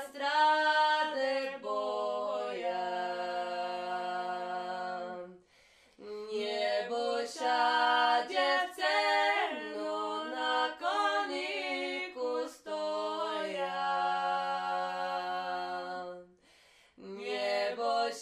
straty boja. Nie bój się dziewczę, na koniku stoja. Nie bój